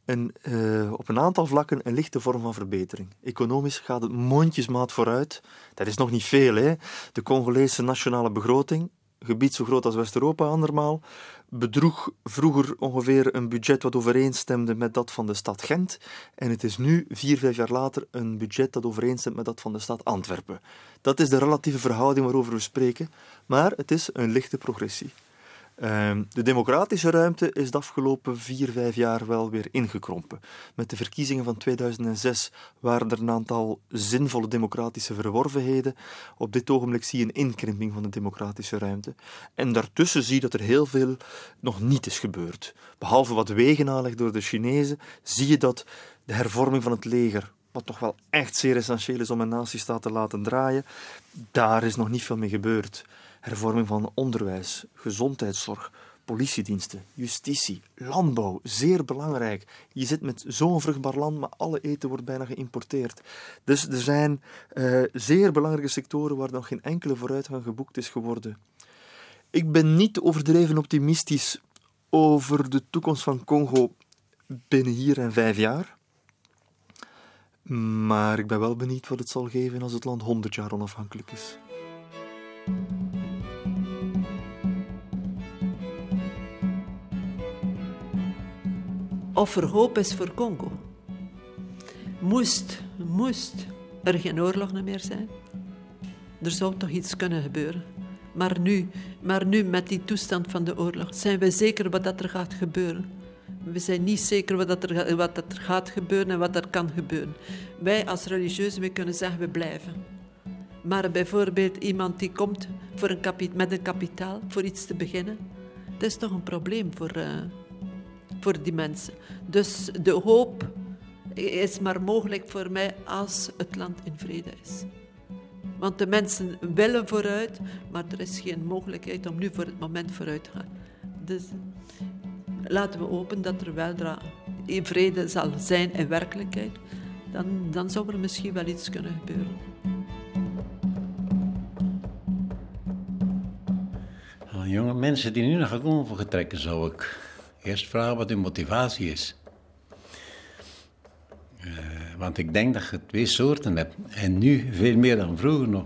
een, uh, op een aantal vlakken een lichte vorm van verbetering. Economisch gaat het mondjesmaat vooruit. Dat is nog niet veel. Hè? De Congolese nationale begroting, gebied zo groot als West-Europa andermaal, bedroeg vroeger ongeveer een budget wat overeenstemde met dat van de stad Gent. En het is nu, vier, vijf jaar later, een budget dat overeenstemt met dat van de stad Antwerpen. Dat is de relatieve verhouding waarover we spreken, maar het is een lichte progressie. Ehm, de democratische ruimte is de afgelopen vier, vijf jaar wel weer ingekrompen. Met de verkiezingen van 2006 waren er een aantal zinvolle democratische verworvenheden. Op dit ogenblik zie je een inkrimping van de democratische ruimte. En daartussen zie je dat er heel veel nog niet is gebeurd. Behalve wat wegen door de Chinezen, zie je dat de hervorming van het leger, wat toch wel echt zeer essentieel is om een natiestaat te laten draaien, daar is nog niet veel mee gebeurd hervorming van onderwijs, gezondheidszorg, politiediensten, justitie, landbouw, zeer belangrijk. Je zit met zo'n vruchtbaar land, maar alle eten wordt bijna geïmporteerd. Dus er zijn uh, zeer belangrijke sectoren waar nog geen enkele vooruitgang geboekt is geworden. Ik ben niet overdreven optimistisch over de toekomst van Congo binnen hier en vijf jaar. Maar ik ben wel benieuwd wat het zal geven als het land 100 jaar onafhankelijk is. Of er hoop is voor Congo. Moest, moest er geen oorlog meer zijn, er zou toch iets kunnen gebeuren. Maar nu, maar nu met die toestand van de oorlog, zijn we zeker wat dat er gaat gebeuren. We zijn niet zeker wat, dat er, wat dat er gaat gebeuren en wat er kan gebeuren. Wij als religieuzen we kunnen zeggen, we blijven. Maar bijvoorbeeld iemand die komt voor een met een kapitaal voor iets te beginnen, dat is toch een probleem voor, uh, voor die mensen. Dus de hoop is maar mogelijk voor mij als het land in vrede is. Want de mensen willen vooruit, maar er is geen mogelijkheid om nu voor het moment vooruit te gaan. Dus laten we hopen dat er wel in vrede zal zijn in werkelijkheid. Dan, dan zou er misschien wel iets kunnen gebeuren. Jonge mensen die nu naar Congo getrekken, zou ik Eerst vragen wat uw motivatie is. Uh, want ik denk dat je twee soorten hebt. En nu veel meer dan vroeger nog.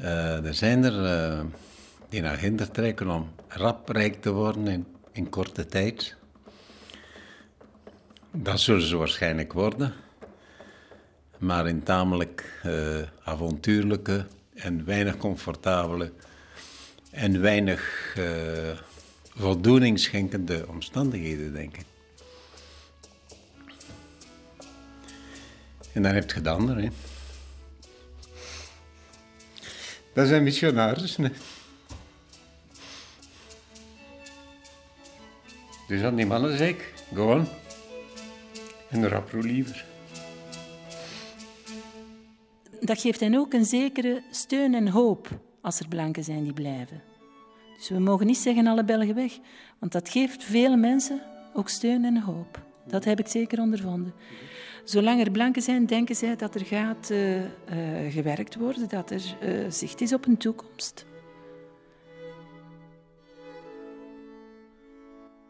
Uh, er zijn er uh, die naar hinder trekken om rap rijk te worden in, in korte tijd. Dat zullen ze waarschijnlijk worden. Maar in tamelijk avontuurlijke en weinig comfortabele en weinig voldoening schenkende omstandigheden, denk ik. En dan heb je de andere. Hè. Dat zijn missionarissen. Dus aan die mannen zeg ik, gewoon. En rapro liever. Dat geeft hen ook een zekere steun en hoop als er blanken zijn die blijven. Dus we mogen niet zeggen alle Belgen weg, want dat geeft vele mensen ook steun en hoop. Dat heb ik zeker ondervonden. Zolang er blanken zijn, denken zij dat er gaat eh, eh, gewerkt worden, dat er eh, zicht is op een toekomst.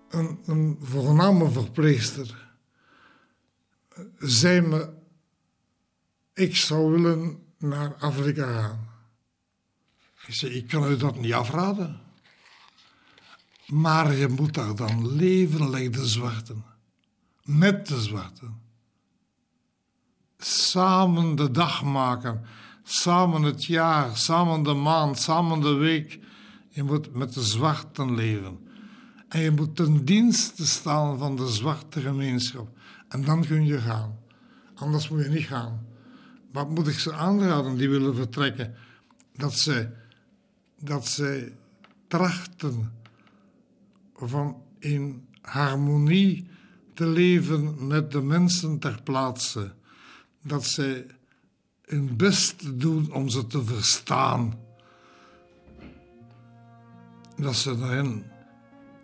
Een, een voorname verpleegster zei me: Ik zou willen naar Afrika gaan. Ik zei: Ik kan u dat niet afraden. Maar je moet daar dan leven, like de zwarten. Met de zwarten. Samen de dag maken, samen het jaar, samen de maand, samen de week. Je moet met de zwarten leven. En je moet ten dienste staan van de zwarte gemeenschap. En dan kun je gaan. Anders moet je niet gaan. Wat moet ik ze aanraden die willen vertrekken? Dat ze, dat ze trachten van in harmonie te leven met de mensen ter plaatse. Dat zij hun best doen om ze te verstaan. Dat ze naar hen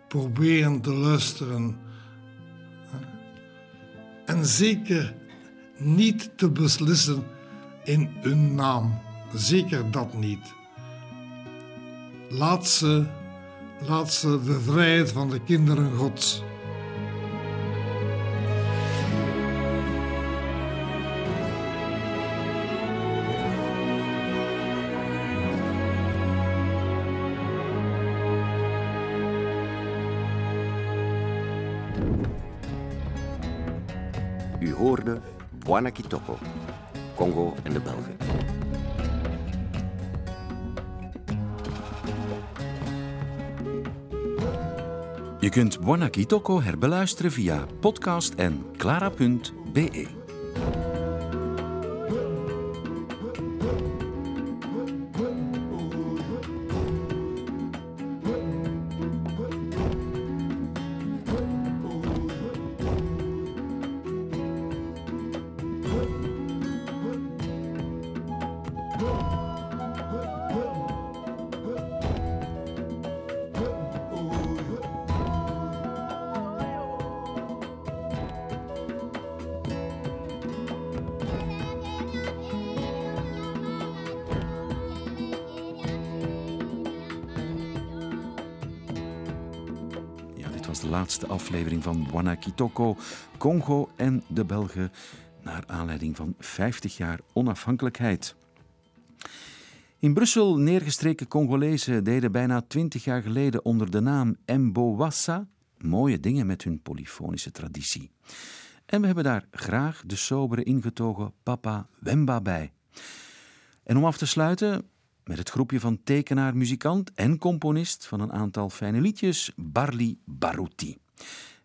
proberen te luisteren. En zeker niet te beslissen in hun naam. Zeker dat niet. Laat ze, laat ze de vrijheid van de kinderen Gods. U hoorde Bwana Kitoko, Congo en de Belgen. Je kunt Buona Kitoko herbeluisteren via podcast en clara.be. aflevering van Buona Kitoko, Congo en de Belgen, naar aanleiding van 50 jaar onafhankelijkheid. In Brussel neergestreken Congolezen deden bijna 20 jaar geleden onder de naam Mbowassa mooie dingen met hun polyfonische traditie. En we hebben daar graag de sobere ingetogen Papa Wemba bij. En om af te sluiten met het groepje van tekenaar, muzikant en componist van een aantal fijne liedjes, Barli Baruti.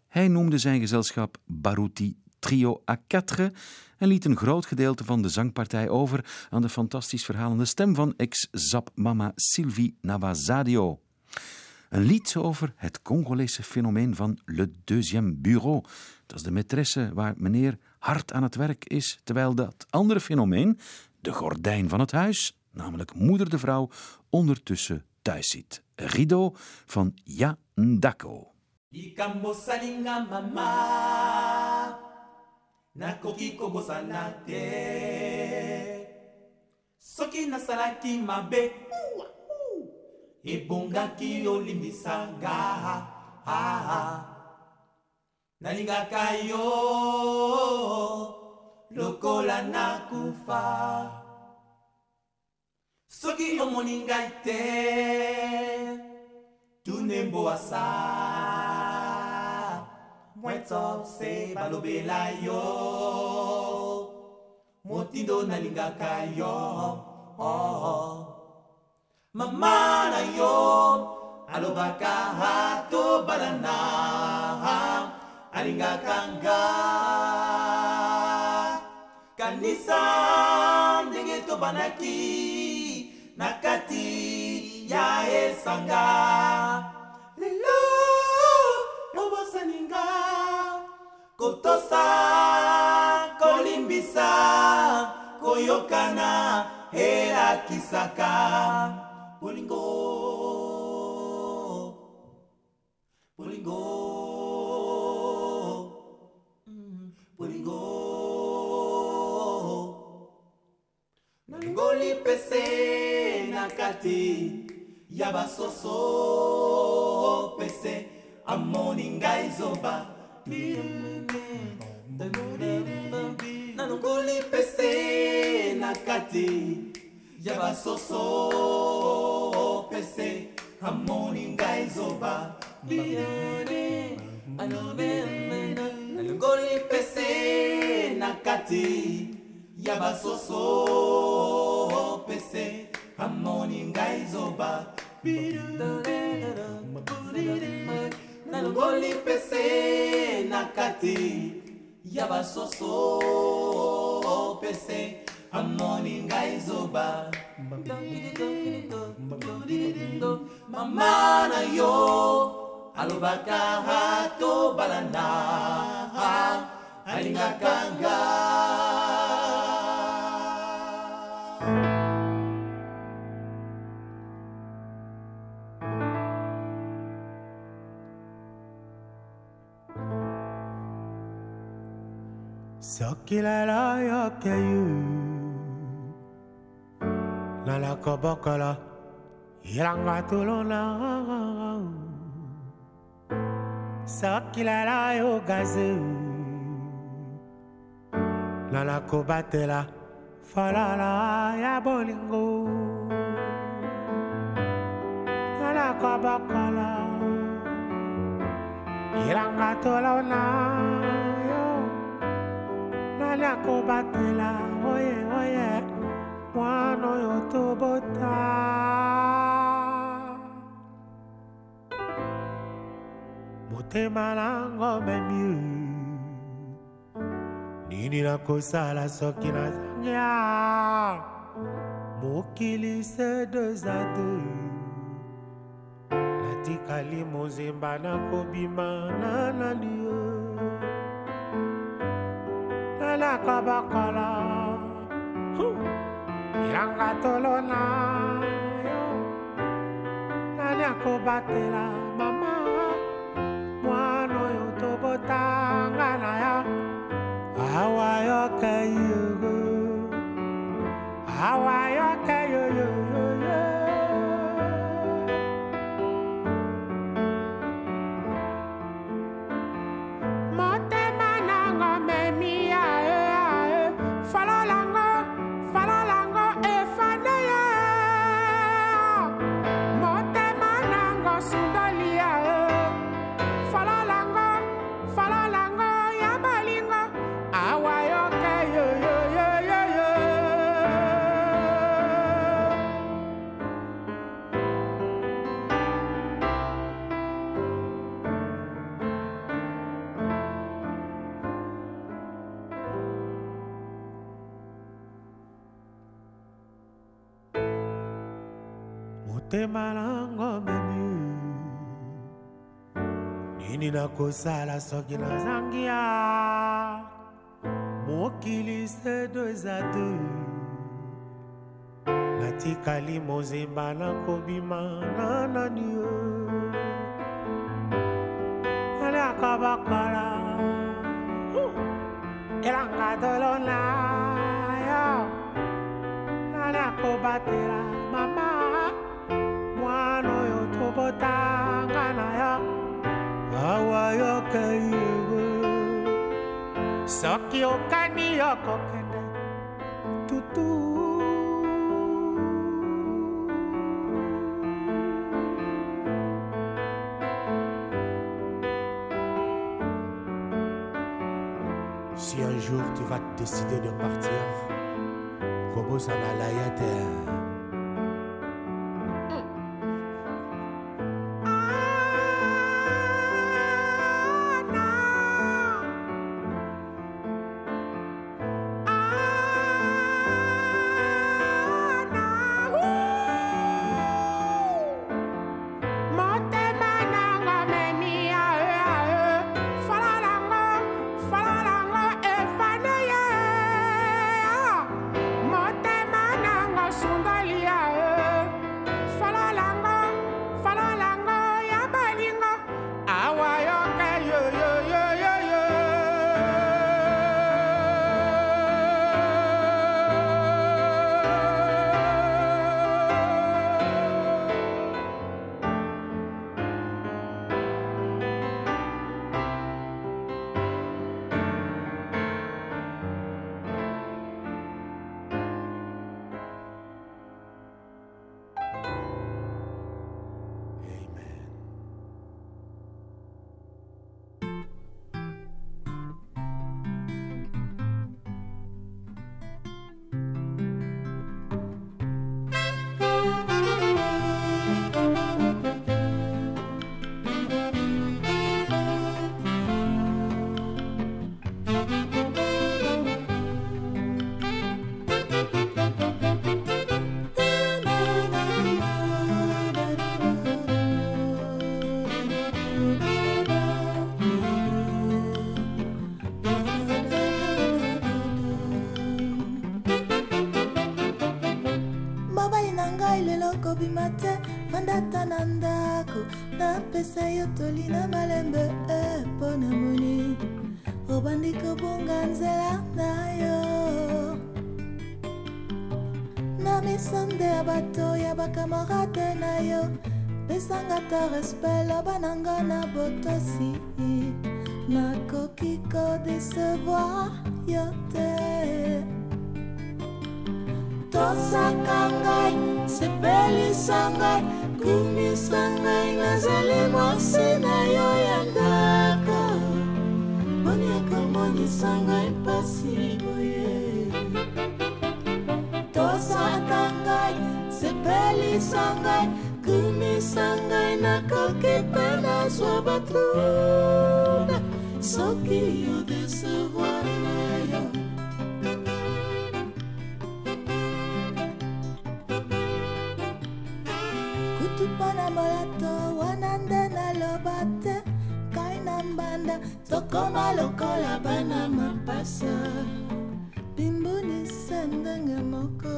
Hij noemde zijn gezelschap Baruti Trio à Quatre en liet een groot gedeelte van de zangpartij over aan de fantastisch verhalende stem van ex-zap-mama Sylvie Navazadio. Een lied over het Congolese fenomeen van le deuxième bureau. Dat is de maîtresse waar meneer hard aan het werk is, terwijl dat andere fenomeen, de gordijn van het huis, namelijk moeder de vrouw, ondertussen thuis zit. Rido van Ja Ndako. Likambo salinga mama nakoki kobosana te. Soki nasalaki mabe ebongaki olimbisanga nalingaka yo lokola nakufa. Soki omoni ngai te tunemboasa mwetso se balobela yo. Motindo nalingaka yo. Oh. mama na yo alobaka tobalana alingaka nga. Kanisa ndenge tobanaki na kati ya esanga kotosa kolimbisa koyokana elakisaka bolingo bolingo mm, bolingo nangoli pese na kati ya basoso pese amoni ngai zoba mm. Nalongoli pese na kati ya basoso pese amoni ngai zoba. Nalongoli pese na kati ya basoso pese amoni ngai zoba nalongoli pese na kati ya basoso pese amoni ngai zoba. Mama na yo alobaka tobalana alingaka nga kilelajak kejű. Nalaka bakala, ilangatulona. Szakilelajó gazű. Nalako batela, falalaja bolingó. Nalaka bakala, ilangatulona. Mwana ko batela, oye oye, mwana yo to bota. Motema lango memi, nini kosa la soki na zanya. Mokili se deux à deux, natikali na nakobima na nani. Nalakabakala ilanga tolona yo nani akobatela mama mwana oyo tobotanga na yo awa yogo awa yoka Malango mami, nini nakosala soki nazangi ya mokili sedo eza te natikali mozemba nakobima na nani elaka bakala elanga tolona na nanakobatela mama Si un jour tu vas décider de partir, Kobo Sanalaya terre. Tarez bella banangana botosi Nakokiko décevoir yote Tosakangai, sepelisangai Kumisangai nazali mwasi na yo ya ndako. Boni akomonisa ngai pasi patrona, só que eu desaguardaio. Kutupana molato, wanandana lobate, kainambanda, tokoma lokola bana mapasa. Bimbunisa ndenge moko.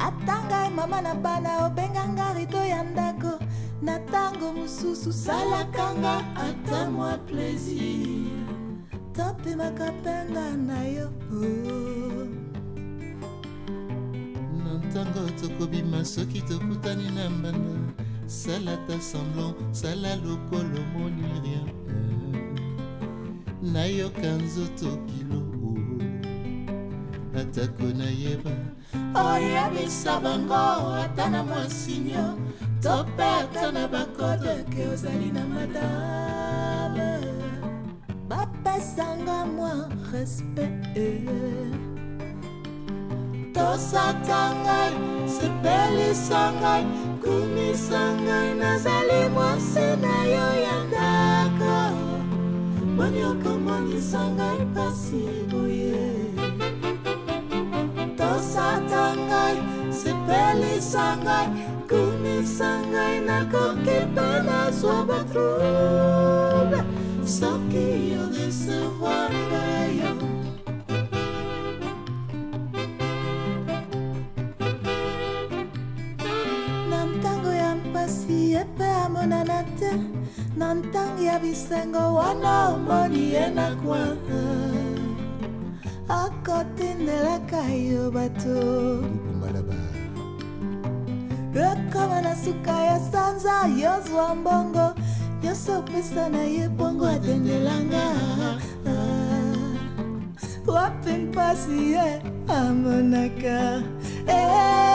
atangai mama na bana obenganga rito ya na ntango mosusu salaka nga ata mwa plaisir. Topimaka mpenga na yo. Na ntango tokobima soki tokutani na mbanda. Sala ta semblant sala lokolo moni rien. Nayoka nzoto kilo. Atako nayeba. Oyebisa bango ata na mwasinyo to mpe ata na bakodeke ozali na madame. Bapesanga mwa respect. Tosaka ngai sepelisa ngai kumisa ngai nazali mwasi na yo ya ndako. Boni okomonisa ngai pasi boye. Tosata ngai sepelisa ngai kumisanggay na kokipala sobat rub Sokio is a wonder Nantango yang pasi epa na Nantango ya bisengo wana omoni enakwa Akotindelaka yo bato ekoma na suka ya sanza yozwa mbongo. Nyonso na ye bongo atendelanga. Ah, wapi mpasi ye amonaka? Ya